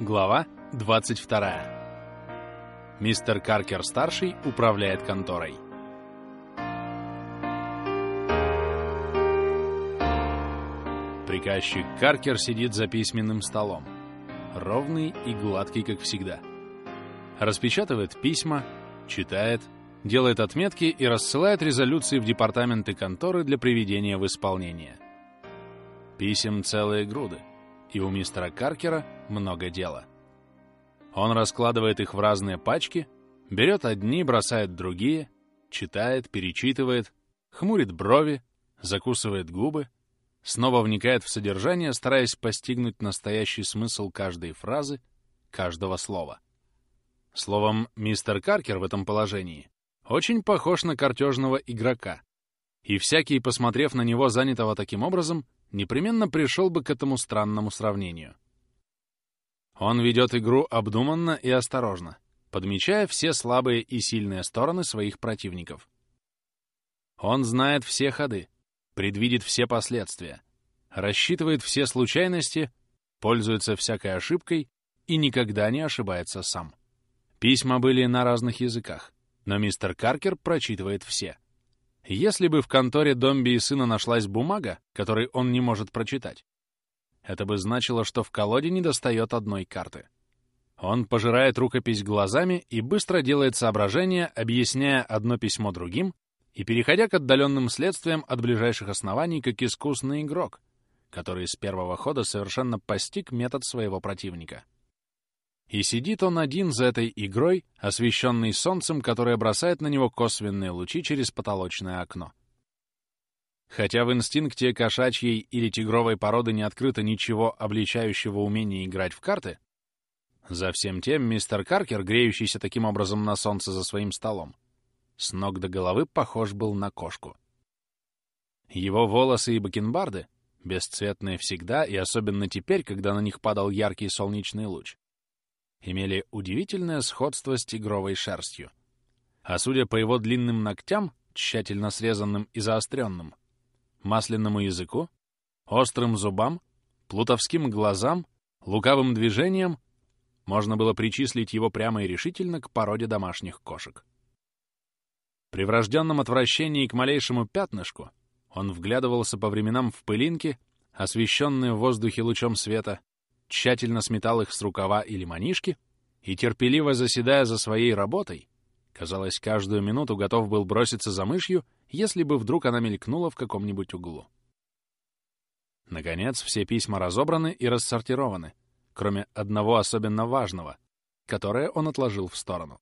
Глава 22. Мистер Каркер-старший управляет конторой. Приказчик Каркер сидит за письменным столом. Ровный и гладкий, как всегда. Распечатывает письма, читает, делает отметки и рассылает резолюции в департаменты конторы для приведения в исполнение. Писем целые груды и у мистера Каркера много дела. Он раскладывает их в разные пачки, берет одни, бросает другие, читает, перечитывает, хмурит брови, закусывает губы, снова вникает в содержание, стараясь постигнуть настоящий смысл каждой фразы, каждого слова. Словом, мистер Каркер в этом положении очень похож на картежного игрока, и всякий, посмотрев на него, занятого таким образом, непременно пришел бы к этому странному сравнению. Он ведет игру обдуманно и осторожно, подмечая все слабые и сильные стороны своих противников. Он знает все ходы, предвидит все последствия, рассчитывает все случайности, пользуется всякой ошибкой и никогда не ошибается сам. Письма были на разных языках, но мистер Каркер прочитывает все — если бы в конторе Домби и сына нашлась бумага, которой он не может прочитать, это бы значило, что в колоде недостает одной карты. Он пожирает рукопись глазами и быстро делает соображения, объясняя одно письмо другим и переходя к отдаленным следствиям от ближайших оснований, как искусный игрок, который с первого хода совершенно постиг метод своего противника. И сидит он один за этой игрой, освещенный солнцем, которое бросает на него косвенные лучи через потолочное окно. Хотя в инстинкте кошачьей или тигровой породы не открыто ничего обличающего умения играть в карты, за всем тем мистер Каркер, греющийся таким образом на солнце за своим столом, с ног до головы похож был на кошку. Его волосы и бакенбарды, бесцветные всегда и особенно теперь, когда на них падал яркий солнечный луч, имели удивительное сходство с тигровой шерстью. А судя по его длинным ногтям, тщательно срезанным и заостренным, масляному языку, острым зубам, плутовским глазам, лукавым движениям, можно было причислить его прямо и решительно к породе домашних кошек. При врожденном отвращении к малейшему пятнышку он вглядывался по временам в пылинки, освещенные в воздухе лучом света, тщательно сметал их с рукава или манишки и, терпеливо заседая за своей работой, казалось, каждую минуту готов был броситься за мышью, если бы вдруг она мелькнула в каком-нибудь углу. Наконец, все письма разобраны и рассортированы, кроме одного особенно важного, которое он отложил в сторону.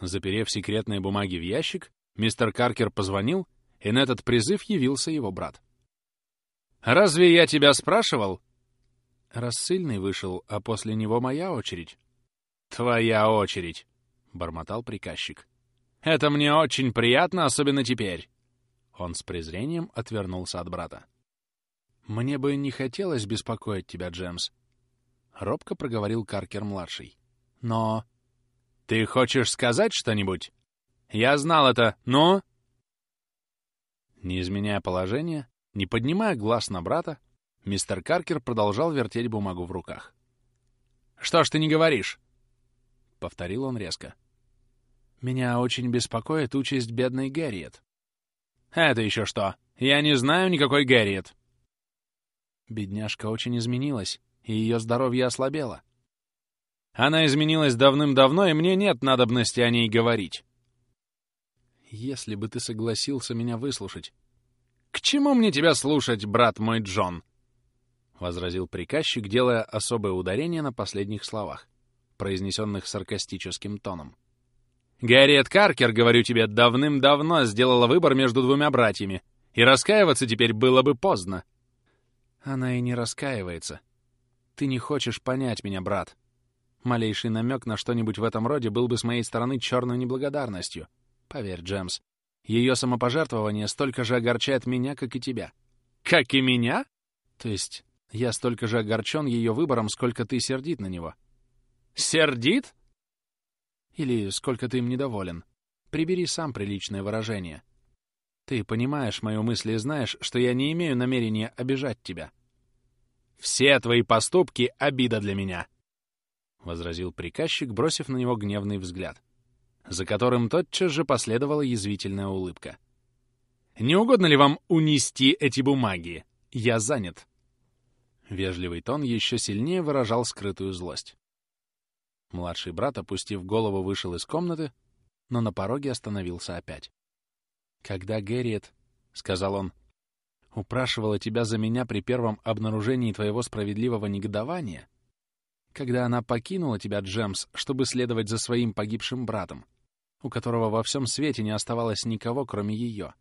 Заперев секретные бумаги в ящик, мистер Каркер позвонил, и на этот призыв явился его брат. «Разве я тебя спрашивал, Рассыльный вышел, а после него моя очередь. «Твоя очередь», — бормотал приказчик. «Это мне очень приятно, особенно теперь». Он с презрением отвернулся от брата. «Мне бы не хотелось беспокоить тебя, Джемс», — робко проговорил Каркер-младший. «Но...» «Ты хочешь сказать что-нибудь? Я знал это, но...» Не изменяя положение, не поднимая глаз на брата, Мистер Каркер продолжал вертеть бумагу в руках. «Что ж ты не говоришь?» — повторил он резко. «Меня очень беспокоит участь бедной Гэрриет». «Это еще что? Я не знаю никакой Гэрриет». Бедняжка очень изменилась, и ее здоровье ослабело. Она изменилась давным-давно, и мне нет надобности о ней говорить. Если бы ты согласился меня выслушать. К чему мне тебя слушать, брат мой Джон? — возразил приказчик, делая особое ударение на последних словах, произнесенных саркастическим тоном. «Гарриет Каркер, говорю тебе, давным-давно сделала выбор между двумя братьями, и раскаиваться теперь было бы поздно». «Она и не раскаивается. Ты не хочешь понять меня, брат. Малейший намек на что-нибудь в этом роде был бы с моей стороны черной неблагодарностью. Поверь, Джемс, ее самопожертвование столько же огорчает меня, как и тебя». «Как и меня?» То есть я столько же огорчен ее выбором, сколько ты сердит на него. Сердит? Или сколько ты им недоволен. Прибери сам приличное выражение. Ты понимаешь мою мысль и знаешь, что я не имею намерения обижать тебя. Все твои поступки — обида для меня. возразил приказчик, бросив на него гневный взгляд, за которым тотчас же последовала язвительная улыбка. «Не угодно ли вам унести эти бумаги? Я занят». Вежливый тон еще сильнее выражал скрытую злость. Младший брат, опустив голову, вышел из комнаты, но на пороге остановился опять. «Когда Гэрриет, — сказал он, — упрашивала тебя за меня при первом обнаружении твоего справедливого негодования, когда она покинула тебя, Джемс, чтобы следовать за своим погибшим братом, у которого во всем свете не оставалось никого, кроме ее.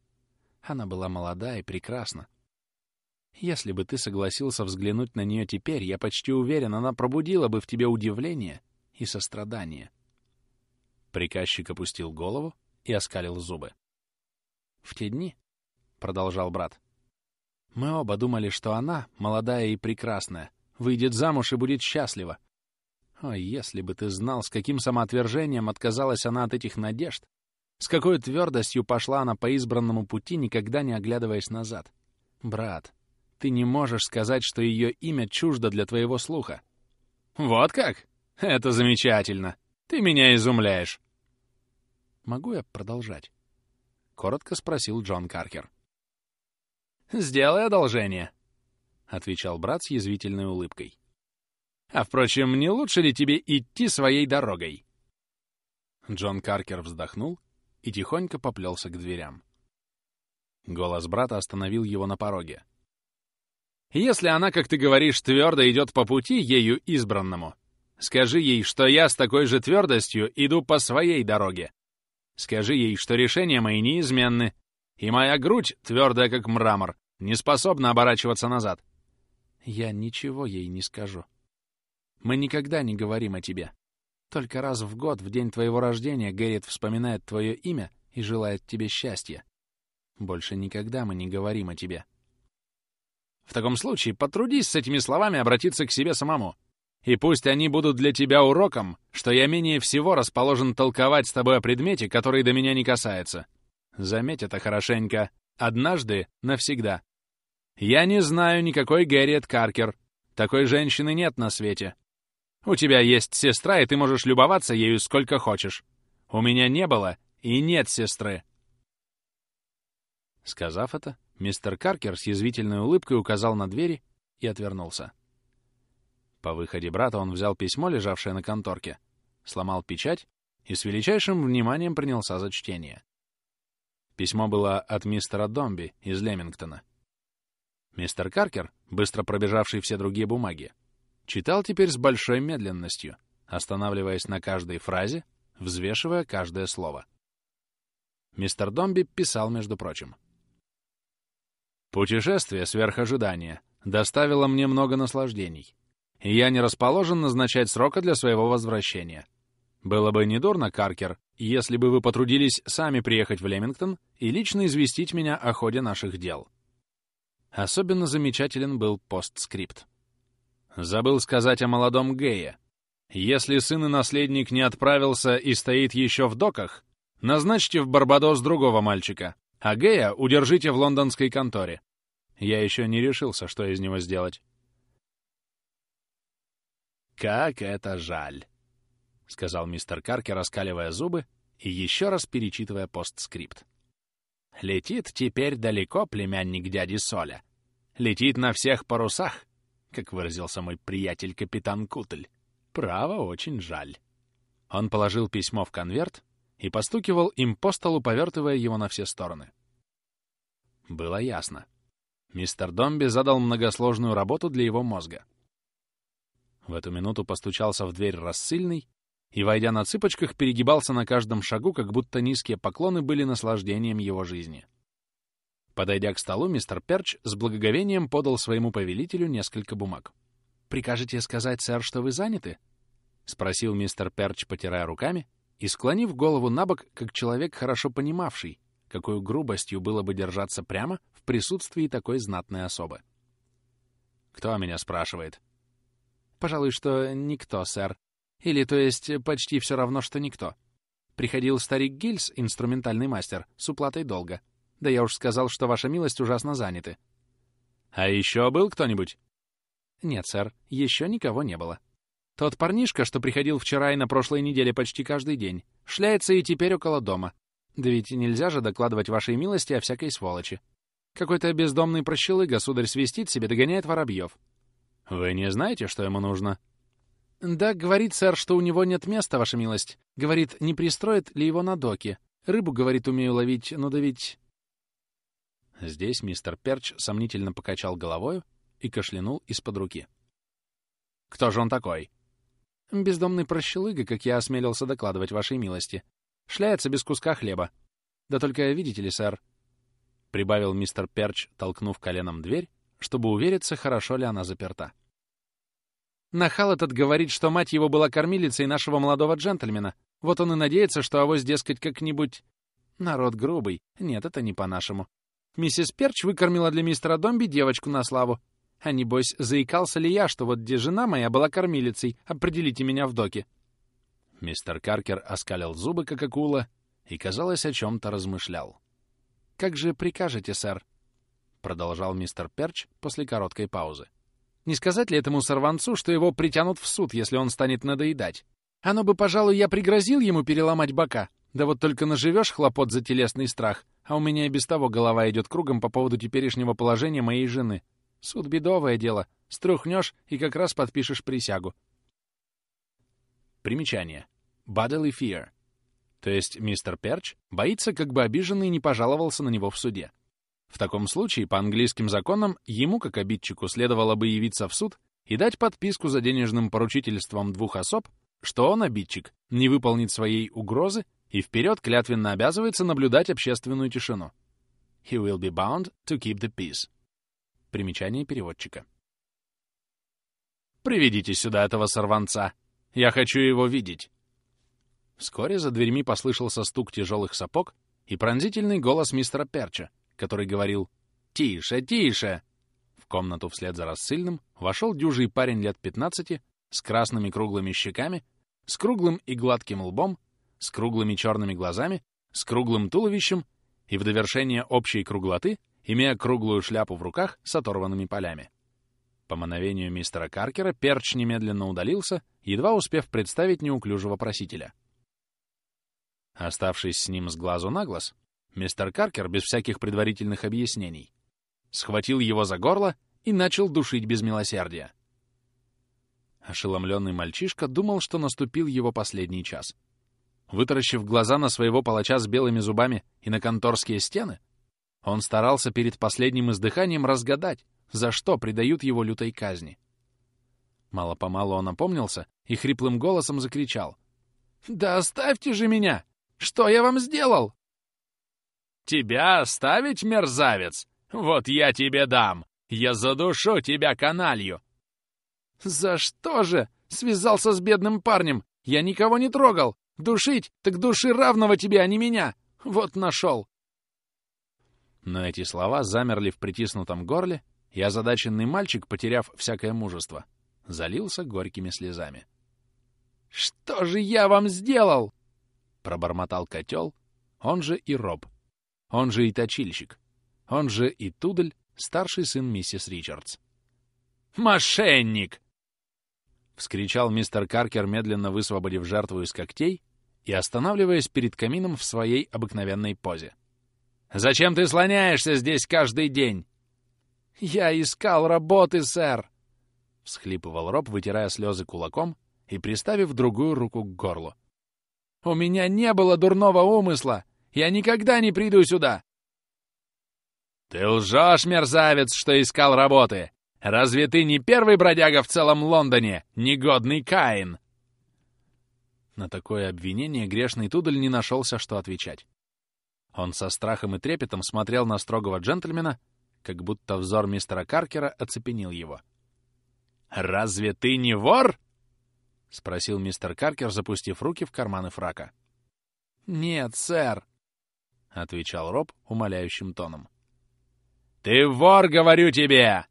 Она была молода и прекрасна. Если бы ты согласился взглянуть на нее теперь, я почти уверен, она пробудила бы в тебе удивление и сострадание. Приказчик опустил голову и оскалил зубы. «В те дни», — продолжал брат, — «мы оба думали, что она, молодая и прекрасная, выйдет замуж и будет счастлива. О, если бы ты знал, с каким самоотвержением отказалась она от этих надежд, с какой твердостью пошла она по избранному пути, никогда не оглядываясь назад. Брат, ты не можешь сказать, что ее имя чуждо для твоего слуха. Вот как? Это замечательно. Ты меня изумляешь. Могу я продолжать? Коротко спросил Джон Каркер. «Сделай одолжение», — отвечал брат с язвительной улыбкой. «А, впрочем, не лучше ли тебе идти своей дорогой?» Джон Каркер вздохнул и тихонько поплелся к дверям. Голос брата остановил его на пороге. «Если она, как ты говоришь, твердо идет по пути ею избранному, скажи ей, что я с такой же твердостью иду по своей дороге. Скажи ей, что решения мои неизменны, и моя грудь, твердая как мрамор, не способна оборачиваться назад. Я ничего ей не скажу. Мы никогда не говорим о тебе. Только раз в год, в день твоего рождения, Гэррит вспоминает твое имя и желает тебе счастья. Больше никогда мы не говорим о тебе. В таком случае потрудись с этими словами обратиться к себе самому. И пусть они будут для тебя уроком, что я менее всего расположен толковать с тобой о предмете, который до меня не касается. Заметь это хорошенько. Однажды, навсегда. Я не знаю никакой Гэрриет Каркер. Такой женщины нет на свете. У тебя есть сестра, и ты можешь любоваться ею сколько хочешь. У меня не было и нет сестры. Сказав это, мистер Каркер с язвительной улыбкой указал на двери и отвернулся. По выходе брата он взял письмо, лежавшее на конторке, сломал печать и с величайшим вниманием принялся за чтение. Письмо было от мистера Домби из Лемингтона. Мистер Каркер, быстро пробежавший все другие бумаги, читал теперь с большой медленностью, останавливаясь на каждой фразе, взвешивая каждое слово. Мистер Домби писал, между прочим. «Путешествие сверх ожидания доставило мне много наслаждений я не расположен назначать срока для своего возвращения. Было бы недурно, Каркер, если бы вы потрудились сами приехать в Лемингтон и лично известить меня о ходе наших дел. Особенно замечателен был постскрипт. Забыл сказать о молодом Гее. Если сын и наследник не отправился и стоит еще в доках, назначьте в Барбадос другого мальчика, а Гея удержите в лондонской конторе. Я еще не решился, что из него сделать. «Как это жаль!» — сказал мистер Каркер, раскаливая зубы и еще раз перечитывая постскрипт. «Летит теперь далеко племянник дяди Соля. Летит на всех парусах, как выразился мой приятель капитан Кутль. Право, очень жаль». Он положил письмо в конверт и постукивал им по столу, повертывая его на все стороны. Было ясно. Мистер Домби задал многосложную работу для его мозга. В эту минуту постучался в дверь рассыльный и, войдя на цыпочках, перегибался на каждом шагу, как будто низкие поклоны были наслаждением его жизни. Подойдя к столу, мистер Перч с благоговением подал своему повелителю несколько бумаг. «Прикажете сказать, сэр, что вы заняты?» — спросил мистер Перч, потирая руками и склонив голову на бок, как человек, хорошо понимавший, какой грубостью было бы держаться прямо в присутствии такой знатной особы. «Кто меня спрашивает?» Пожалуй, что никто, сэр. Или, то есть, почти все равно, что никто. Приходил старик Гильс, инструментальный мастер, с уплатой долга. Да я уж сказал, что ваша милость ужасно заняты. А еще был кто-нибудь? Нет, сэр, еще никого не было. Тот парнишка, что приходил вчера и на прошлой неделе почти каждый день, шляется и теперь около дома. Да ведь нельзя же докладывать вашей милости о всякой сволочи. Какой-то бездомный прощелыга, сударь, свистит себе, догоняет воробьев. Вы не знаете, что ему нужно? Да, говорит сэр, что у него нет места, ваша милость. Говорит, не пристроит ли его на доке. Рыбу, говорит, умею ловить, но да ведь... Здесь мистер Перч сомнительно покачал головою и кашлянул из-под руки. «Кто же он такой?» Бездомный прощелыга, как я осмелился докладывать вашей милости. Шляется без куска хлеба. Да только видите ли, сэр, — прибавил мистер Перч, толкнув коленом дверь, чтобы увериться, хорошо ли она заперта. Нахал этот говорит, что мать его была кормилицей нашего молодого джентльмена. Вот он и надеется, что авось, дескать, как-нибудь... Народ грубый. Нет, это не по-нашему. Миссис Перч выкормила для мистера Домби девочку на славу, а небось, заикался ли я, что вот где жена моя была кормилицей, определите меня в доке. Мистер Каркер оскалил зубы, как акула, и, казалось, о чем-то размышлял. «Как же прикажете, сэр?» — продолжал мистер Перч после короткой паузы. «Не сказать ли этому сорванцу, что его притянут в суд, если он станет надоедать? Оно бы, пожалуй, я пригрозил ему переломать бока. Да вот только наживешь хлопот за телесный страх, а у меня и без того голова идет кругом по поводу теперешнего положения моей жены. Суд — бедовое дело. Струхнешь и как раз подпишешь присягу. Примечание. Bodily fear. То есть мистер Перч боится, как бы обиженный не пожаловался на него в суде. В таком случае, по английским законам, ему, как обидчику, следовало бы явиться в суд и дать подписку за денежным поручительством двух особ, что он, обидчик, не выполнит своей угрозы и вперед клятвенно обязывается наблюдать общественную тишину. He will be bound to keep the peace. Примечание переводчика. «Приведите сюда этого сорванца! Я хочу его видеть!» Вскоре за дверьми послышался стук тяжелых сапог и пронзительный голос мистера Перча, который говорил «Тише, тише!» В комнату вслед за рассыльным вошел дюжий парень лет 15 с красными круглыми щеками, с круглым и гладким лбом, с круглыми черными глазами, с круглым туловищем и в довершение общей круглоты имея круглую шляпу в руках с оторванными полями. По мановению мистера Каркера Перч немедленно удалился, едва успев представить неуклюжего просителя. Оставшись с ним с глазу на глаз, мистер Каркер, без всяких предварительных объяснений, схватил его за горло и начал душить без милосердия. Ошеломленный мальчишка думал, что наступил его последний час. Вытаращив глаза на своего палача с белыми зубами и на конторские стены, он старался перед последним издыханием разгадать, за что предают его лютой казни. Мало-помалу он опомнился и хриплым голосом закричал. «Да оставьте же меня! Что я вам сделал?» «Тебя оставить, мерзавец? Вот я тебе дам! Я задушу тебя каналью!» «За что же? Связался с бедным парнем! Я никого не трогал! Душить, так души равного тебе, а не меня! Вот нашел! Но эти слова замерли в притиснутом горле, и озадаченный мальчик, потеряв всякое мужество, залился горькими слезами. «Что же я вам сделал?» — пробормотал котел, он же и Роб, он же и точильщик, он же и Тудль, старший сын миссис Ричардс. «Мошенник!» — вскричал мистер Каркер, медленно высвободив жертву из когтей и останавливаясь перед камином в своей обыкновенной позе. Зачем ты слоняешься здесь каждый день?» «Я искал работы, сэр!» — всхлипывал Роб, вытирая слезы кулаком и приставив другую руку к горлу. «У меня не было дурного умысла! Я никогда не приду сюда!» «Ты лжешь, мерзавец, что искал работы! Разве ты не первый бродяга в целом Лондоне, негодный Каин?» На такое обвинение грешный Тудль не нашелся, что отвечать. Он со страхом и трепетом смотрел на строгого джентльмена, как будто взор мистера Каркера оцепенил его. «Разве ты не вор?» — спросил мистер Каркер, запустив руки в карманы фрака. «Нет, сэр», — отвечал Роб умоляющим тоном. «Ты вор, говорю тебе!»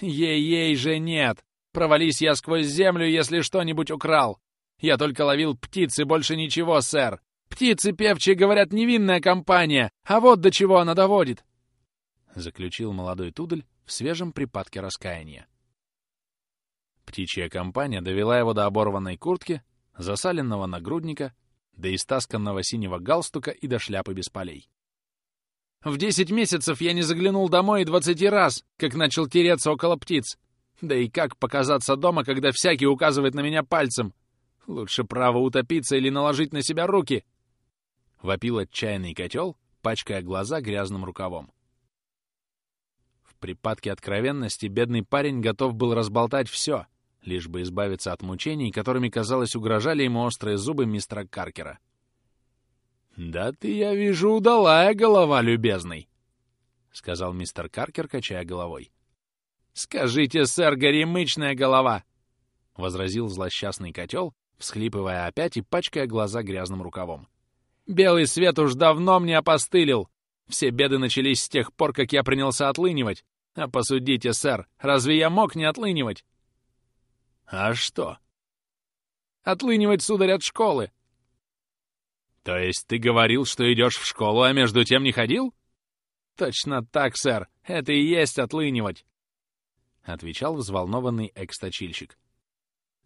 «Ей-ей же нет! Провались я сквозь землю, если что-нибудь украл! Я только ловил птиц и больше ничего, сэр! Птицы певчие, говорят, невинная компания, а вот до чего она доводит!» Заключил молодой Тудль в свежем припадке раскаяния. Птичья компания довела его до оборванной куртки, засаленного нагрудника, до истасканного синего галстука и до шляпы без полей. В десять месяцев я не заглянул домой и двадцати раз, как начал тереться около птиц. Да и как показаться дома, когда всякий указывает на меня пальцем? Лучше право утопиться или наложить на себя руки. Вопил отчаянный котел, пачкая глаза грязным рукавом. В припадке откровенности бедный парень готов был разболтать все, лишь бы избавиться от мучений, которыми, казалось, угрожали ему острые зубы мистера Каркера. «Да ты, я вижу, удалая голова, любезный!» — сказал мистер Каркер, качая головой. «Скажите, сэр, горемычная голова!» — возразил злосчастный котел, всхлипывая опять и пачкая глаза грязным рукавом. «Белый свет уж давно мне опостылил! Все беды начались с тех пор, как я принялся отлынивать. А посудите, сэр, разве я мог не отлынивать?» «А что?» «Отлынивать, сударь, от школы!» «То есть ты говорил, что идешь в школу, а между тем не ходил?» «Точно так, сэр. Это и есть отлынивать. — отвечал взволнованный экс-точильщик.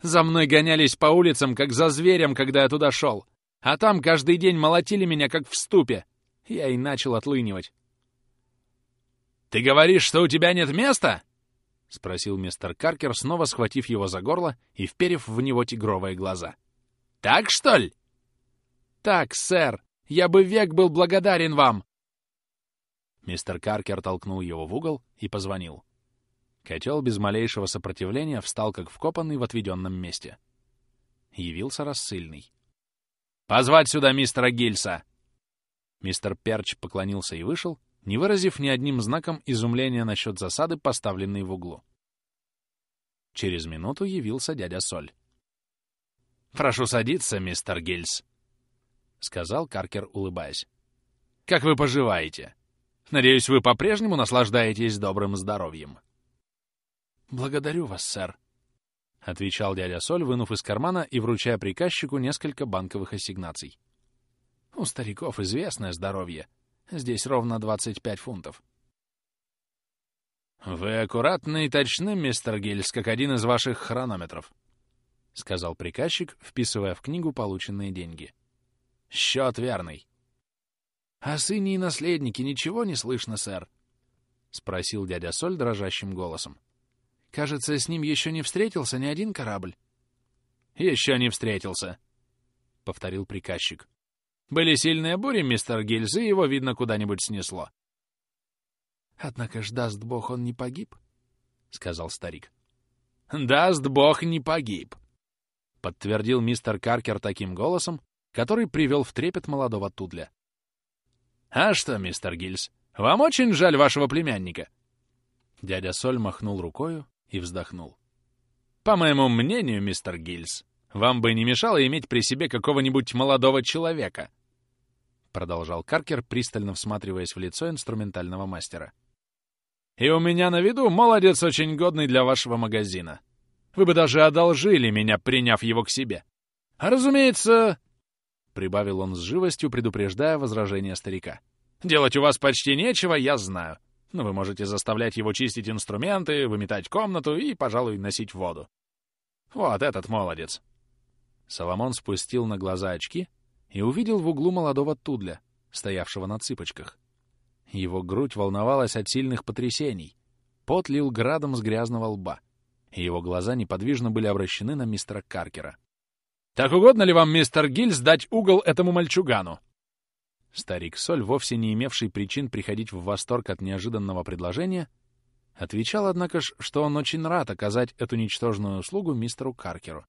«За мной гонялись по улицам, как за зверем, когда я туда шел. А там каждый день молотили меня, как в ступе. Я и начал отлынивать». «Ты говоришь, что у тебя нет места?» — спросил мистер Каркер, снова схватив его за горло и вперев в него тигровые глаза. «Так, что ли?» «Так, сэр. Я бы век был благодарен вам!» Мистер Каркер толкнул его в угол и позвонил. Котел без малейшего сопротивления встал как вкопанный в отведенном месте. Явился рассыльный. «Позвать сюда мистера Гильса!» Мистер Перч поклонился и вышел, не выразив ни одним знаком изумления насчет засады, поставленной в углу. Через минуту явился дядя Соль. «Прошу садиться, мистер Гильс», — сказал Каркер, улыбаясь. «Как вы поживаете? Надеюсь, вы по-прежнему наслаждаетесь добрым здоровьем». «Благодарю вас, сэр», — отвечал дядя Соль, вынув из кармана и вручая приказчику несколько банковых ассигнаций. «У стариков известное здоровье. Здесь ровно 25 фунтов». «Вы аккуратны и точны, мистер Гильс, как один из ваших хронометров», — сказал приказчик, вписывая в книгу полученные деньги. «Счет верный». «О сыне и наследнике ничего не слышно, сэр?» — спросил дядя Соль дрожащим голосом. Кажется, с ним еще не встретился ни один корабль. «Еще не встретился», — повторил приказчик. «Были сильные бури, мистер Гильз, и его, видно, куда-нибудь снесло». «Однако ж, даст бог, он не погиб», — сказал старик. «Даст бог, не погиб», — подтвердил мистер Каркер таким голосом, который привел в трепет молодого Тудля. «А что, мистер Гильз, вам очень жаль вашего племянника?» Дядя Соль махнул рукою и вздохнул. «По моему мнению, мистер Гильс, вам бы не мешало иметь при себе какого-нибудь молодого человека», продолжал Каркер, пристально всматриваясь в лицо инструментального мастера. «И у меня на виду молодец очень годный для вашего магазина. Вы бы даже одолжили меня, приняв его к себе. А разумеется...» Прибавил он с живостью, предупреждая возражение старика. «Делать у вас почти нечего, я знаю но вы можете заставлять его чистить инструменты, выметать комнату и, пожалуй, носить воду. Вот этот молодец. Соломон спустил на глаза очки и увидел в углу молодого Тудля, стоявшего на цыпочках. Его грудь волновалась от сильных потрясений, пот лил градом с грязного лба, и его глаза неподвижно были обращены на мистера Каркера. «Так угодно ли вам, мистер Гильз, дать угол этому мальчугану?» Старик Соль, вовсе не имевший причин приходить в восторг от неожиданного предложения, отвечал, однако ж, что он очень рад оказать эту ничтожную услугу мистеру Каркеру,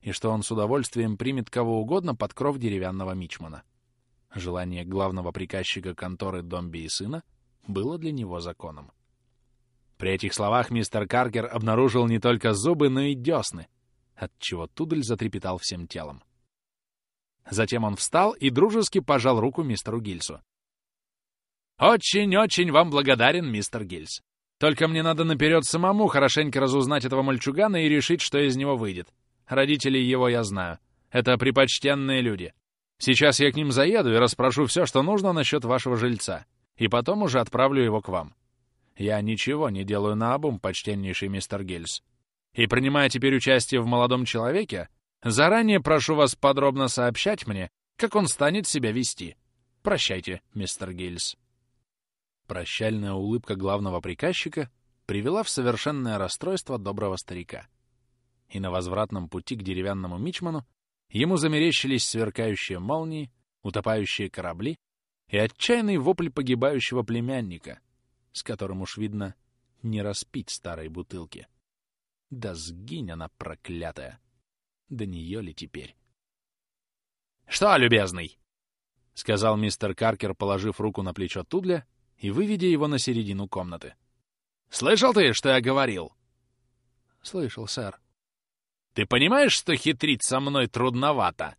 и что он с удовольствием примет кого угодно под кров деревянного мичмана. Желание главного приказчика конторы Домби и сына было для него законом. При этих словах мистер Каркер обнаружил не только зубы, но и десны, отчего Тудель затрепетал всем телом. Затем он встал и дружески пожал руку мистеру Гильсу. «Очень-очень вам благодарен, мистер Гильс. Только мне надо наперед самому хорошенько разузнать этого мальчугана и решить, что из него выйдет. Родителей его я знаю. Это припочтенные люди. Сейчас я к ним заеду и расспрошу все, что нужно насчет вашего жильца, и потом уже отправлю его к вам. Я ничего не делаю наобум, почтеннейший мистер Гильс. И принимая теперь участие в молодом человеке, заранее прошу вас подробно сообщать мне, как он станет себя вести. Прощайте, мистер Гильс. Прощальная улыбка главного приказчика привела в совершенное расстройство доброго старика. И на возвратном пути к деревянному мичману ему замерещились сверкающие молнии, утопающие корабли и отчаянный вопль погибающего племянника, с которым уж видно не распить старой бутылки. Да сгинь она проклятая! До нее ли теперь? — Что, любезный? — сказал мистер Каркер, положив руку на плечо Тудля и выведя его на середину комнаты. «Слышал ты, что я говорил?» «Слышал, сэр». «Ты понимаешь, что хитрить со мной трудновато?»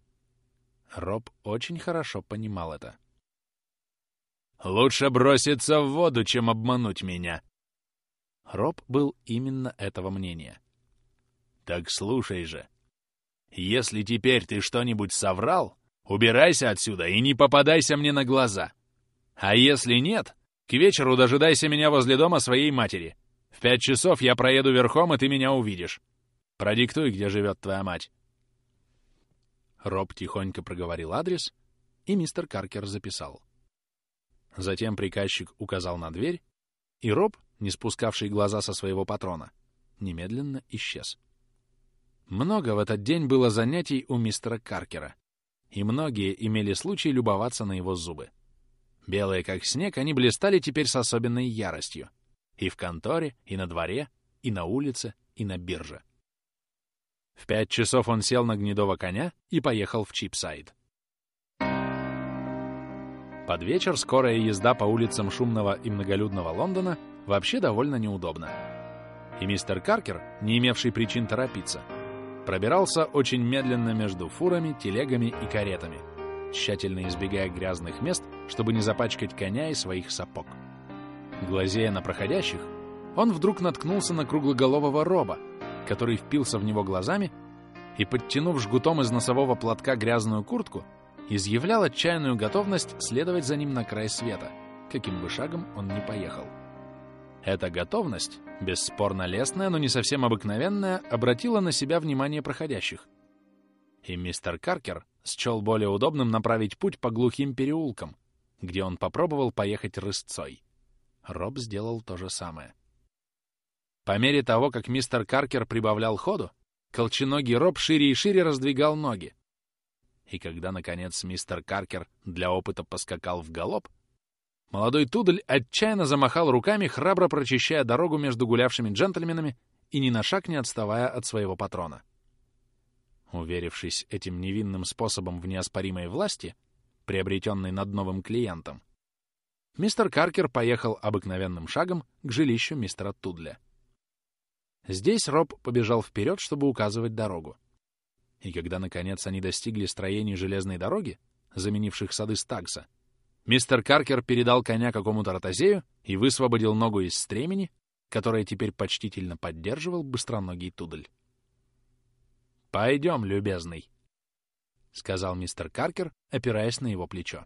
Роб очень хорошо понимал это. «Лучше броситься в воду, чем обмануть меня». Роб был именно этого мнения. «Так слушай же. Если теперь ты что-нибудь соврал, убирайся отсюда и не попадайся мне на глаза. А если нет, к вечеру дожидайся меня возле дома своей матери. В пять часов я проеду верхом, и ты меня увидишь. Продиктуй, где живет твоя мать». Роб тихонько проговорил адрес, и мистер Каркер записал. Затем приказчик указал на дверь, и Роб, не спускавший глаза со своего патрона, немедленно исчез. Много в этот день было занятий у мистера Каркера, и многие имели случай любоваться на его зубы. Белые как снег, они блистали теперь с особенной яростью. И в конторе, и на дворе, и на улице, и на бирже. В пять часов он сел на гнедого коня и поехал в Чипсайд. Под вечер скорая езда по улицам шумного и многолюдного Лондона вообще довольно неудобна. И мистер Каркер, не имевший причин торопиться, пробирался очень медленно между фурами, телегами и каретами, тщательно избегая грязных мест чтобы не запачкать коня и своих сапог. Глазея на проходящих, он вдруг наткнулся на круглоголового роба, который впился в него глазами и, подтянув жгутом из носового платка грязную куртку, изъявлял отчаянную готовность следовать за ним на край света, каким бы шагом он ни поехал. Эта готовность, бесспорно лестная, но не совсем обыкновенная, обратила на себя внимание проходящих. И мистер Каркер счел более удобным направить путь по глухим переулкам, где он попробовал поехать рысцой. Роб сделал то же самое. По мере того, как мистер Каркер прибавлял ходу, колченогий Роб шире и шире раздвигал ноги. И когда, наконец, мистер Каркер для опыта поскакал в галоп, молодой Тудль отчаянно замахал руками, храбро прочищая дорогу между гулявшими джентльменами и ни на шаг не отставая от своего патрона. Уверившись этим невинным способом в неоспоримой власти, приобретенный над новым клиентом, мистер Каркер поехал обыкновенным шагом к жилищу мистера Тудля. Здесь Роб побежал вперед, чтобы указывать дорогу. И когда, наконец, они достигли строений железной дороги, заменивших сады Стагса, мистер Каркер передал коня какому-то ротозею и высвободил ногу из стремени, которое теперь почтительно поддерживал быстроногий Тудль. «Пойдем, любезный», — сказал мистер Каркер, опираясь на его плечо.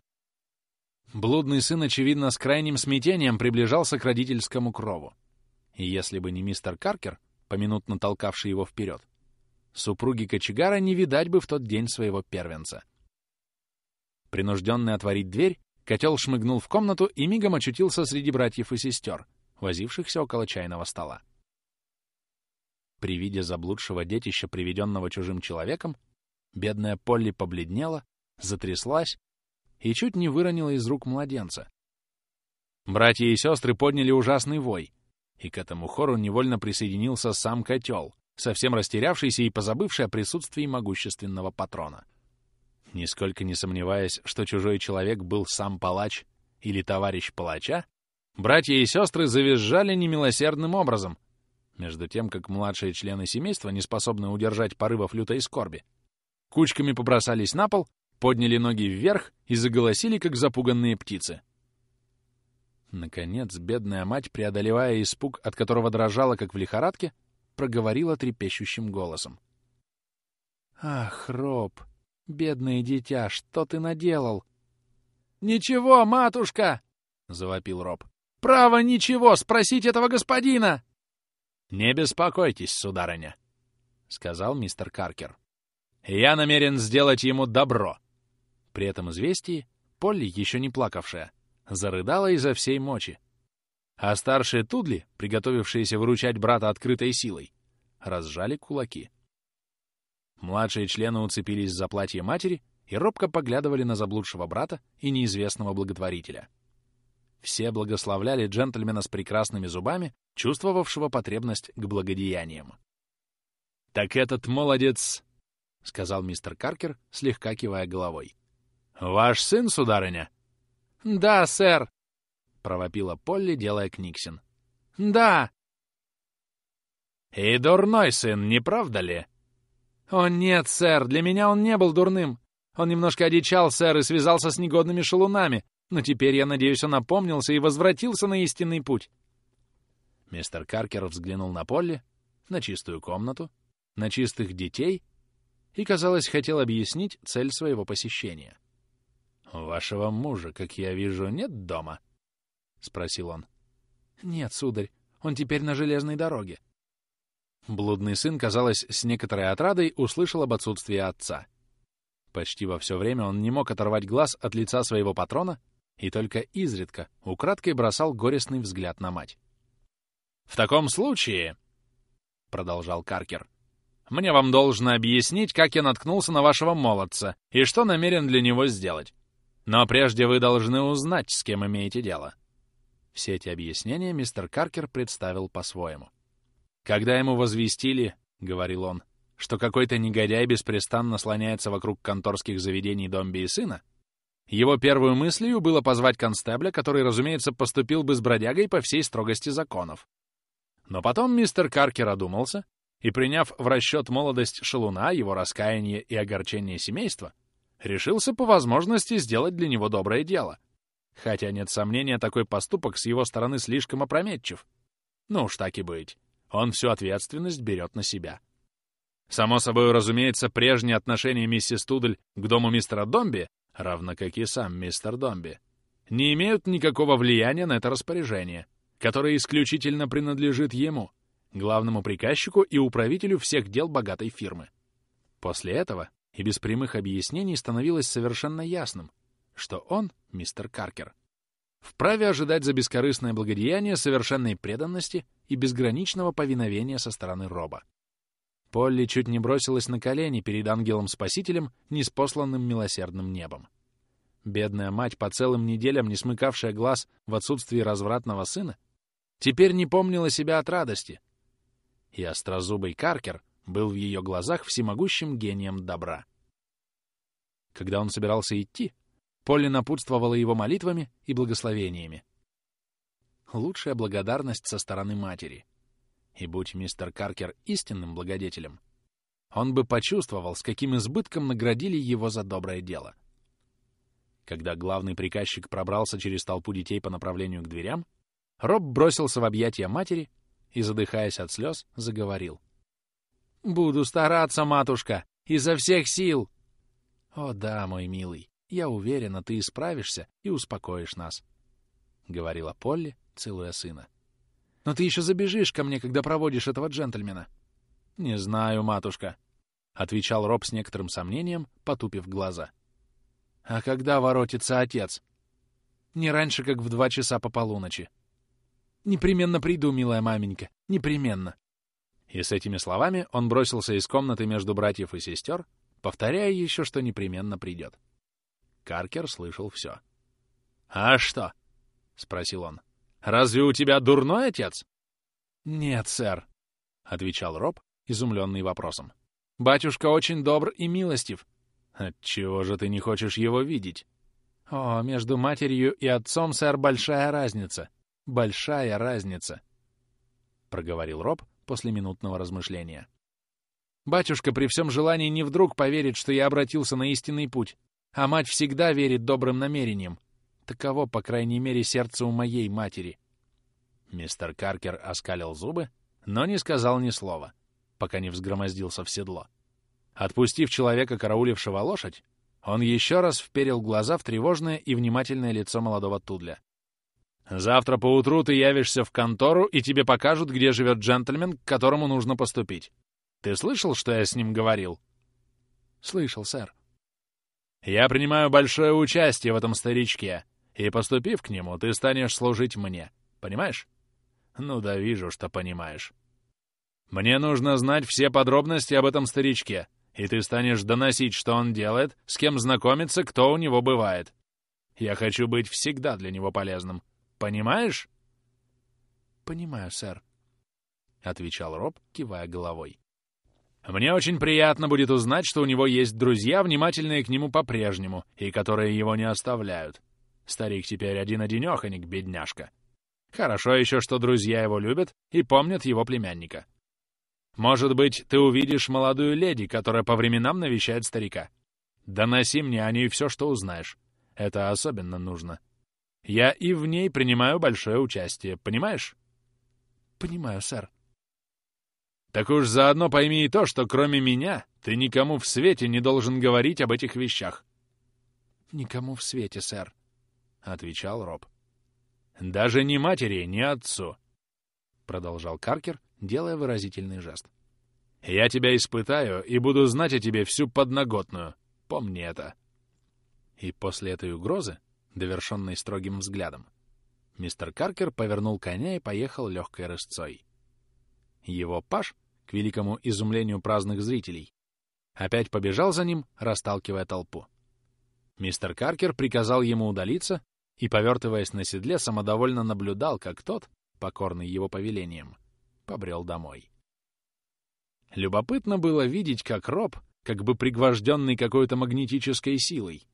Блудный сын, очевидно, с крайним смятением приближался к родительскому крову. И если бы не мистер Каркер, поминутно толкавший его вперед, супруги кочегара не видать бы в тот день своего первенца. Принужденный отворить дверь, котел шмыгнул в комнату и мигом очутился среди братьев и сестер, возившихся около чайного стола. При виде заблудшего детища, приведенного чужим человеком, Бедная Полли побледнела, затряслась и чуть не выронила из рук младенца. Братья и сестры подняли ужасный вой, и к этому хору невольно присоединился сам котел, совсем растерявшийся и позабывший о присутствии могущественного патрона. Нисколько не сомневаясь, что чужой человек был сам палач или товарищ палача, братья и сестры завизжали немилосердным образом, между тем, как младшие члены семейства, не способные удержать порывов лютой скорби, кучками побросались на пол, подняли ноги вверх и заголосили, как запуганные птицы. Наконец, бедная мать, преодолевая испуг, от которого дрожала, как в лихорадке, проговорила трепещущим голосом. «Ах, Роб, бедное дитя, что ты наделал?» «Ничего, матушка!» — завопил Роб. «Право, ничего, спросить этого господина!» «Не беспокойтесь, сударыня», сказал мистер Каркер. «Я намерен сделать ему добро». При этом известии Полли, еще не плакавшая, зарыдала изо всей мочи. А старшие Тудли, приготовившиеся выручать брата открытой силой, разжали кулаки. Младшие члены уцепились за платье матери и робко поглядывали на заблудшего брата и неизвестного благотворителя. Все благословляли джентльмена с прекрасными зубами, чувствовавшего потребность к благодеяниям. «Так этот молодец!» — сказал мистер Каркер, слегка кивая головой. «Ваш сын, сударыня?» «Да, сэр!» — провопила Полли, делая книгсин. «Да!» «И дурной сын, не правда ли?» «О, нет, сэр, для меня он не был дурным. Он немножко одичал, сэр, и связался с негодными шалунами, но теперь, я надеюсь, он опомнился и возвратился на истинный путь». Мистер Каркер взглянул на Полли, на чистую комнату, на чистых детей и, казалось, хотел объяснить цель своего посещения. «Вашего мужа, как я вижу, нет дома?» — спросил он. «Нет, сударь, он теперь на железной дороге». Блудный сын, казалось, с некоторой отрадой услышал об отсутствии отца. Почти во все время он не мог оторвать глаз от лица своего патрона и только изредка украдкой бросал горестный взгляд на мать. «В таком случае», — продолжал Каркер, — «мне вам должно объяснить, как я наткнулся на вашего молодца и что намерен для него сделать. Но прежде вы должны узнать, с кем имеете дело». Все эти объяснения мистер Каркер представил по-своему. «Когда ему возвестили, — говорил он, — что какой-то негодяй беспрестанно слоняется вокруг конторских заведений Домби и сына, его первой мыслью было позвать констебля, который, разумеется, поступил бы с бродягой по всей строгости законов. Но потом мистер Каркер одумался и, приняв в расчет молодость шалуна, его раскаяние и огорчение семейства, решился по возможности сделать для него доброе дело. Хотя нет сомнения, такой поступок с его стороны слишком опрометчив. Ну уж так и быть. Он всю ответственность берет на себя. Само собой, разумеется, прежнее отношение миссис Тудль к дому мистера Домби, равно как и сам мистер Домби, не имеют никакого влияния на это распоряжение, которое исключительно принадлежит ему, главному приказчику и управителю всех дел богатой фирмы. После этого и без прямых объяснений становилось совершенно ясным, что он, мистер Каркер, вправе ожидать за бескорыстное благодеяние совершенной преданности и безграничного повиновения со стороны Роба. Полли чуть не бросилась на колени перед ангелом-спасителем, неспосланным милосердным небом. Бедная мать, по целым неделям не смыкавшая глаз в отсутствии развратного сына, теперь не помнила себя от радости. И острозубый Каркер был в ее глазах всемогущим гением добра. Когда он собирался идти, Полли напутствовала его молитвами и благословениями. Лучшая благодарность со стороны матери. И будь мистер Каркер истинным благодетелем, он бы почувствовал, с каким избытком наградили его за доброе дело. Когда главный приказчик пробрался через толпу детей по направлению к дверям, Роб бросился в объятия матери и, задыхаясь от слез, заговорил. «Буду стараться, матушка, изо всех сил!» «О да, мой милый, я уверена, ты исправишься и успокоишь нас», — говорила Полли, целуя сына. «Но ты еще забежишь ко мне, когда проводишь этого джентльмена». «Не знаю, матушка», — отвечал Роб с некоторым сомнением, потупив глаза. «А когда воротится отец?» «Не раньше, как в два часа по полуночи». «Непременно приду, милая маменька, непременно». И с этими словами он бросился из комнаты между братьев и сестер, повторяя еще, что непременно придет. Каркер слышал все. «А что?» — спросил он. «Разве у тебя дурной отец?» «Нет, сэр», — отвечал Роб, изумленный вопросом. «Батюшка очень добр и милостив». «Отчего же ты не хочешь его видеть?» «О, между матерью и отцом, сэр, большая разница. Большая разница», — проговорил Роб после минутного размышления. «Батюшка при всем желании не вдруг поверит, что я обратился на истинный путь, а мать всегда верит добрым намерениям. Таково, по крайней мере, сердце у моей матери. Мистер Каркер оскалил зубы, но не сказал ни слова, пока не взгромоздился в седло. Отпустив человека, караулившего лошадь, он еще раз вперил глаза в тревожное и внимательное лицо молодого Тудля. «Завтра поутру ты явишься в контору, и тебе покажут, где живет джентльмен, к которому нужно поступить. Ты слышал, что я с ним говорил?» «Слышал, сэр». «Я принимаю большое участие в этом старичке, и, поступив к нему, ты станешь служить мне. Понимаешь?» «Ну да вижу, что понимаешь. Мне нужно знать все подробности об этом старичке, и ты станешь доносить, что он делает, с кем знакомится, кто у него бывает. Я хочу быть всегда для него полезным. Понимаешь?» «Понимаю, сэр», — отвечал Роб, кивая головой. «Мне очень приятно будет узнать, что у него есть друзья, внимательные к нему по-прежнему, и которые его не оставляют. Старик теперь один-одинёхонек, бедняжка. Хорошо еще, что друзья его любят и помнят его племянника. Может быть, ты увидишь молодую леди, которая по временам навещает старика. Доноси мне о ней все, что узнаешь. Это особенно нужно. Я и в ней принимаю большое участие, понимаешь? Понимаю, сэр. Так уж заодно пойми и то, что кроме меня ты никому в свете не должен говорить об этих вещах. Никому в свете, сэр, — отвечал Роб. Даже ни матери, ни отцу, — продолжал Каркер, делая выразительный жест. «Я тебя испытаю и буду знать о тебе всю подноготную. Помни это». И после этой угрозы, довершенной строгим взглядом, мистер Каркер повернул коня и поехал легкой рысцой. Его паш, к великому изумлению праздных зрителей, опять побежал за ним, расталкивая толпу. Мистер Каркер приказал ему удалиться и, повертываясь на седле, самодовольно наблюдал, как тот, покорный его повелением, побрел домой. Любопытно было видеть, как Роб, как бы пригвожденный какой-то магнетической силой,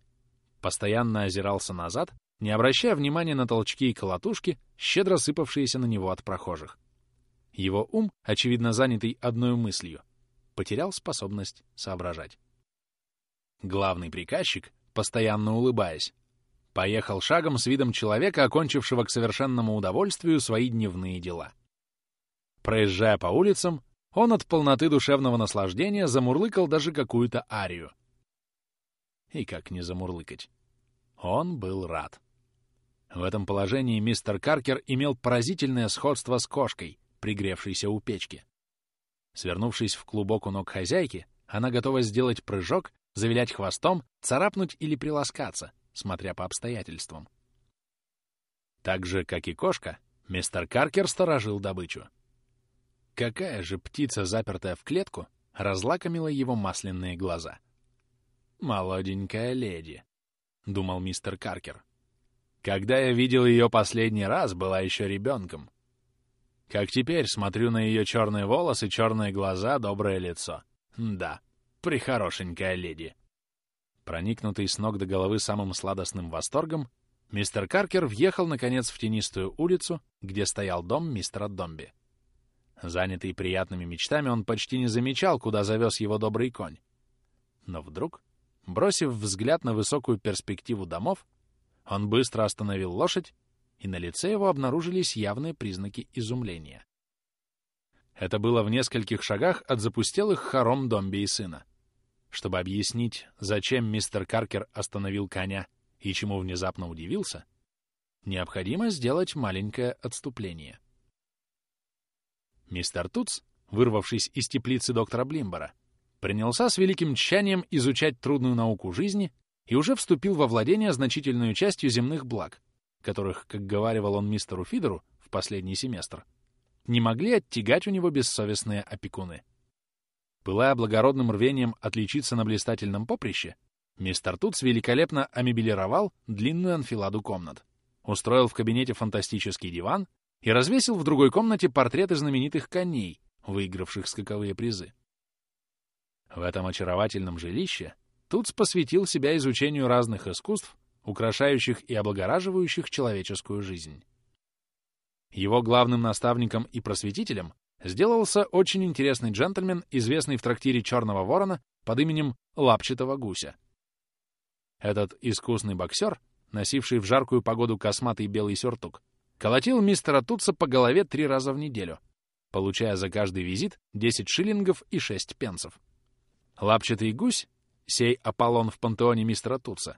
постоянно озирался назад, не обращая внимания на толчки и колотушки, щедро сыпавшиеся на него от прохожих. Его ум, очевидно занятый одной мыслью, потерял способность соображать. Главный приказчик, постоянно улыбаясь, поехал шагом с видом человека, окончившего к совершенному удовольствию свои дневные дела. Проезжая по улицам, он от полноты душевного наслаждения замурлыкал даже какую-то арию. И как не замурлыкать? Он был рад. В этом положении мистер Каркер имел поразительное сходство с кошкой, пригревшейся у печки. Свернувшись в клубок у ног хозяйки, она готова сделать прыжок, завилять хвостом, царапнуть или приласкаться, смотря по обстоятельствам. Так же, как и кошка, мистер Каркер сторожил добычу. Какая же птица, запертая в клетку, разлакомила его масляные глаза? «Молоденькая леди», — думал мистер Каркер. «Когда я видел ее последний раз, была еще ребенком. Как теперь смотрю на ее черные волосы, черные глаза, доброе лицо. Да, прихорошенькая леди». Проникнутый с ног до головы самым сладостным восторгом, мистер Каркер въехал, наконец, в тенистую улицу, где стоял дом мистера Домби. Занятый приятными мечтами, он почти не замечал, куда завез его добрый конь. Но вдруг, бросив взгляд на высокую перспективу домов, он быстро остановил лошадь, и на лице его обнаружились явные признаки изумления. Это было в нескольких шагах от запустелых хором Домби и сына. Чтобы объяснить, зачем мистер Каркер остановил коня и чему внезапно удивился, необходимо сделать маленькое отступление — Мистер Туц, вырвавшись из теплицы доктора Блимбора, принялся с великим тщанием изучать трудную науку жизни и уже вступил во владение значительной частью земных благ, которых, как говаривал он мистеру Фидеру в последний семестр, не могли оттягать у него бессовестные опекуны. Пылая благородным рвением отличиться на блистательном поприще, мистер Туц великолепно амебилировал длинную анфиладу комнат, устроил в кабинете фантастический диван и развесил в другой комнате портреты знаменитых коней, выигравших скаковые призы. В этом очаровательном жилище Туц посвятил себя изучению разных искусств, украшающих и облагораживающих человеческую жизнь. Его главным наставником и просветителем сделался очень интересный джентльмен, известный в трактире «Черного ворона» под именем Лапчатого гуся. Этот искусный боксер, носивший в жаркую погоду косматый белый сюртук, Колотил мистера Тутса по голове три раза в неделю, получая за каждый визит 10 шиллингов и 6 пенсов. Лапчатый гусь, сей Аполлон в пантеоне мистера Тутса,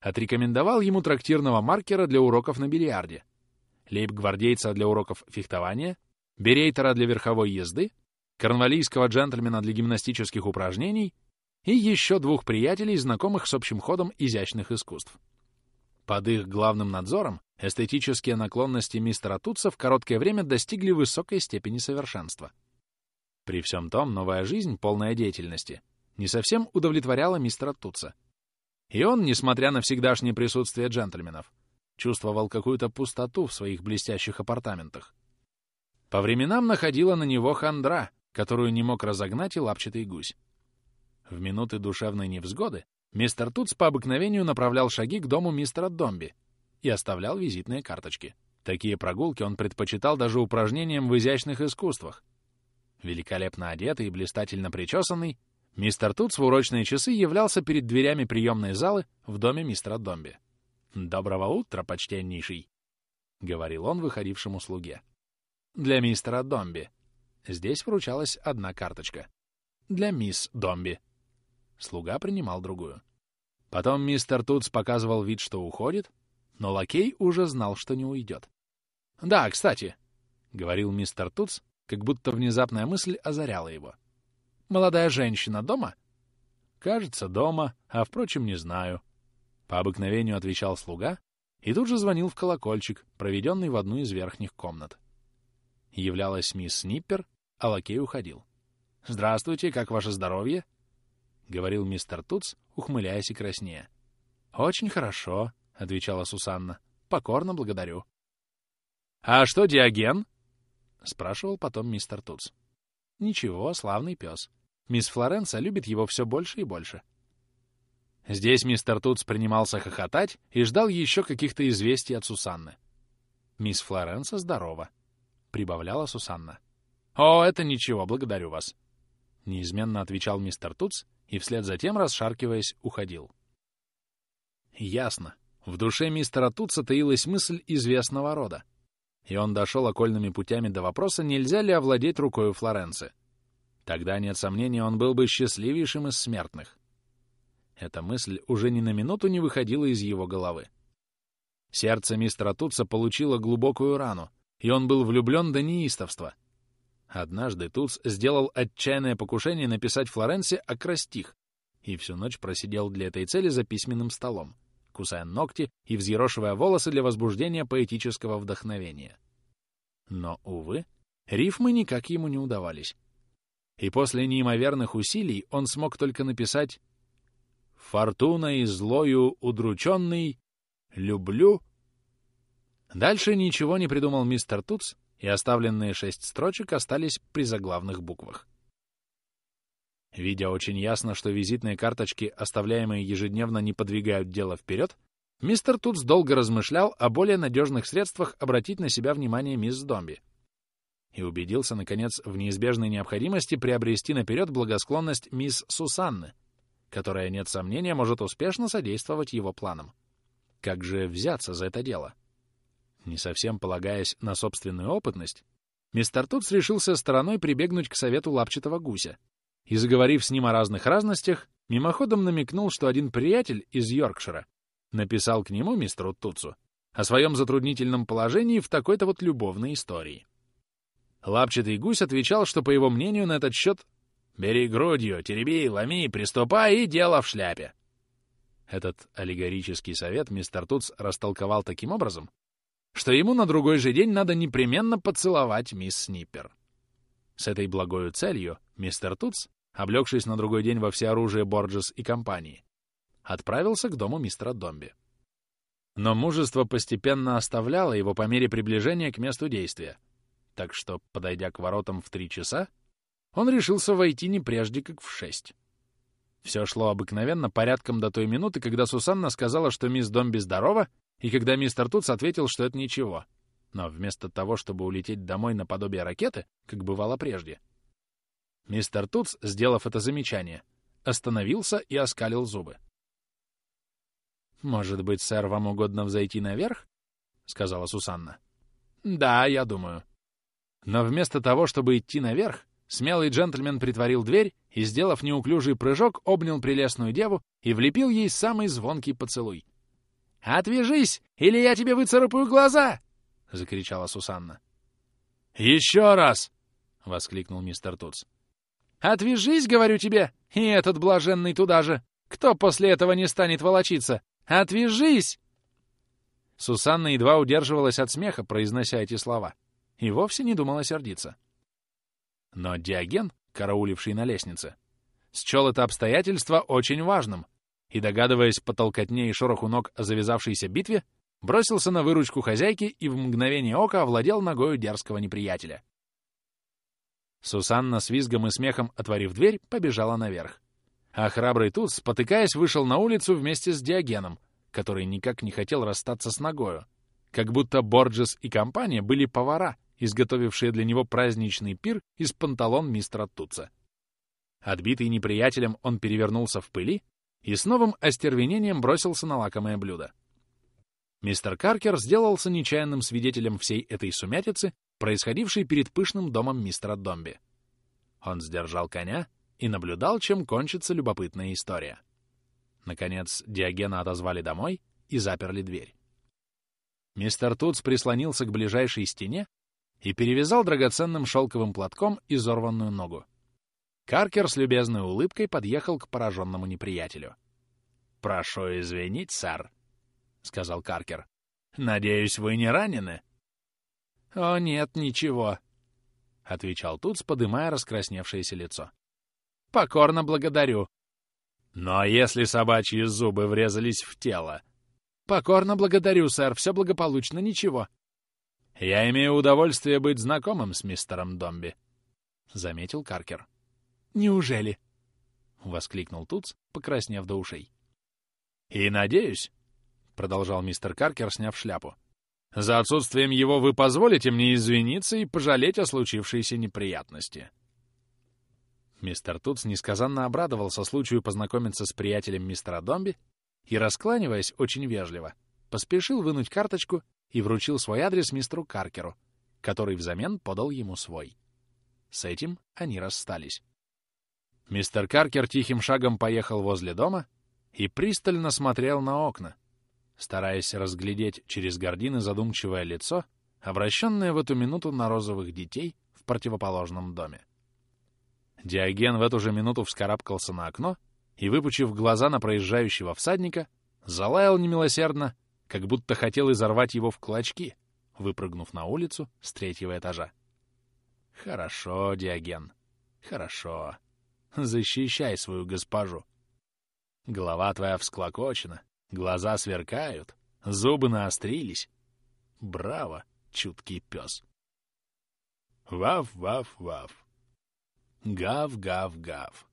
отрекомендовал ему трактирного маркера для уроков на бильярде, лейб-гвардейца для уроков фехтования, берейтера для верховой езды, корнвалийского джентльмена для гимнастических упражнений и еще двух приятелей, знакомых с общим ходом изящных искусств. Под их главным надзором эстетические наклонности мистера Тутса в короткое время достигли высокой степени совершенства. При всем том, новая жизнь, полная деятельности, не совсем удовлетворяла мистера Тутса. И он, несмотря на всегдашнее присутствие джентльменов, чувствовал какую-то пустоту в своих блестящих апартаментах. По временам находила на него хандра, которую не мог разогнать и лапчатый гусь. В минуты душевной невзгоды мистер Тутс по обыкновению направлял шаги к дому мистера Домби и оставлял визитные карточки. Такие прогулки он предпочитал даже упражнениям в изящных искусствах. Великолепно одетый и блистательно причесанный, мистер Тутс в урочные часы являлся перед дверями приемной залы в доме мистера Домби. «Доброго утра, почтеннейший!» — говорил он выходившему слуге. «Для мистера Домби». Здесь вручалась одна карточка. «Для мисс Домби». Слуга принимал другую. Потом мистер Тутс показывал вид, что уходит, но лакей уже знал, что не уйдет. «Да, кстати», — говорил мистер Тутс, как будто внезапная мысль озаряла его. «Молодая женщина дома?» «Кажется, дома, а, впрочем, не знаю», по обыкновению отвечал слуга и тут же звонил в колокольчик, проведенный в одну из верхних комнат. Являлась мисс Сниппер, а лакей уходил. «Здравствуйте, как ваше здоровье?» — говорил мистер Туц, ухмыляясь и краснея. «Очень хорошо», — отвечала Сусанна. «Покорно благодарю». «А что Диоген?» — спрашивал потом мистер Туц. «Ничего, славный пес. Мисс Флоренса любит его все больше и больше. Здесь мистер Тутс принимался хохотать и ждал еще каких-то известий от Сусанны. «Мисс Флоренса здорова», — прибавляла Сусанна. «О, это ничего, благодарю вас», — неизменно отвечал мистер Тутс и вслед за тем, расшаркиваясь, уходил. Ясно. В душе мистера Тутса таилась мысль известного рода. И он дошел окольными путями до вопроса, нельзя ли овладеть рукою Флоренции. Тогда, нет сомнения, он был бы счастливейшим из смертных. Эта мысль уже ни на минуту не выходила из его головы. Сердце мистера Тутса получило глубокую рану, и он был влюблен до неистовства. Однажды Туц сделал отчаянное покушение написать Флоренсе акростих и всю ночь просидел для этой цели за письменным столом, кусая ногти и взъерошивая волосы для возбуждения поэтического вдохновения. Но, увы, рифмы никак ему не удавались. И после неимоверных усилий он смог только написать фортуной злою удрученный, люблю. Дальше ничего не придумал мистер Туц, и оставленные шесть строчек остались при заглавных буквах. Видя очень ясно, что визитные карточки, оставляемые ежедневно, не подвигают дело вперед, мистер Туц долго размышлял о более надежных средствах обратить на себя внимание мисс Домби и убедился, наконец, в неизбежной необходимости приобрести наперед благосклонность мисс Сусанны, которая, нет сомнения, может успешно содействовать его планам. Как же взяться за это дело? Не совсем полагаясь на собственную опытность, мистер Тутс решился стороной прибегнуть к совету лапчатого гуся и, заговорив с ним о разных разностях, мимоходом намекнул, что один приятель из Йоркшира написал к нему, мистеру Тутсу, о своем затруднительном положении в такой-то вот любовной истории. Лапчатый гусь отвечал, что, по его мнению, на этот счет Бери грудью, тереби, ломи, приступай, и дело в шляпе. Этот аллегорический совет мистер Туц растолковал таким образом, что ему на другой же день надо непременно поцеловать мисс Сниппер. С этой благою целью мистер Туц, облегшись на другой день во всеоружие Борджес и компании, отправился к дому мистера Домби. Но мужество постепенно оставляло его по мере приближения к месту действия, так что, подойдя к воротам в три часа, он решился войти не прежде, как в шесть. Все шло обыкновенно порядком до той минуты, когда Сусанна сказала, что мисс Домби здорова, и когда мистер Туц ответил, что это ничего. Но вместо того, чтобы улететь домой наподобие ракеты, как бывало прежде, мистер Туц, сделав это замечание, остановился и оскалил зубы. «Может быть, сэр, вам угодно взойти наверх?» — сказала Сусанна. «Да, я думаю». Но вместо того, чтобы идти наверх, Смелый джентльмен притворил дверь и, сделав неуклюжий прыжок, обнял прелестную деву и влепил ей самый звонкий поцелуй. «Отвяжись, или я тебе выцарапаю глаза!» — закричала Сусанна. «Еще раз!» —— воскликнул мистер Туц. «Отвяжись, говорю тебе, и этот блаженный туда же! Кто после этого не станет волочиться? Отвяжись!» Сусанна едва удерживалась от смеха, произнося эти слова, и вовсе не думала сердиться. Но Диоген, карауливший на лестнице, счел это обстоятельство очень важным и, догадываясь по толкотне и шороху ног о завязавшейся битве, бросился на выручку хозяйки и в мгновение ока овладел ногою дерзкого неприятеля. Сусанна с визгом и смехом, отворив дверь, побежала наверх. А храбрый Туз, спотыкаясь, вышел на улицу вместе с Диогеном, который никак не хотел расстаться с ногою, как будто Борджес и компания были повара, изготовившие для него праздничный пир из панталон мистера Туца. Отбитый неприятелем, он перевернулся в пыли и с новым остервенением бросился на лакомое блюдо. Мистер Каркер сделался нечаянным свидетелем всей этой сумятицы, происходившей перед пышным домом мистера Домби. Он сдержал коня и наблюдал, чем кончится любопытная история. Наконец, Диогена отозвали домой и заперли дверь. Мистер Тутс прислонился к ближайшей стене и перевязал драгоценным шелковым платком изорванную ногу. Каркер с любезной улыбкой подъехал к пораженному неприятелю. «Прошу извинить, сэр», — сказал Каркер. «Надеюсь, вы не ранены?» «О, нет, ничего», — отвечал Туц, подымая раскрасневшееся лицо. «Покорно благодарю». «Но если собачьи зубы врезались в тело...» «Покорно благодарю, сэр, все благополучно, ничего». «Я имею удовольствие быть знакомым с мистером Домби», — заметил Каркер. «Неужели?» — воскликнул Туц, покраснев до ушей. «И надеюсь, — продолжал мистер Каркер, сняв шляпу. «За отсутствием его вы позволите мне извиниться и пожалеть о случившейся неприятности». Мистер Тутс несказанно обрадовался случаю познакомиться с приятелем мистера Домби и, раскланиваясь очень вежливо, поспешил вынуть карточку и вручил свой адрес мистеру Каркеру, который взамен подал ему свой. С этим они расстались. Мистер Каркер тихим шагом поехал возле дома и пристально смотрел на окна, стараясь разглядеть через гордины задумчивое лицо, обращенное в эту минуту на розовых детей в противоположном доме. Диоген в эту же минуту вскарабкался на окно и, выпучив глаза на проезжающего всадника, залаял немилосердно, как будто хотел изорвать его в клочки, выпрыгнув на улицу с третьего этажа. «Хорошо, Диоген, хорошо. Защищай свою госпожу. Голова твоя всклокочена, Глаза сверкают, зубы наострились. Браво, чуткий пес. Вав-вав-вав. Гав-гав-гав.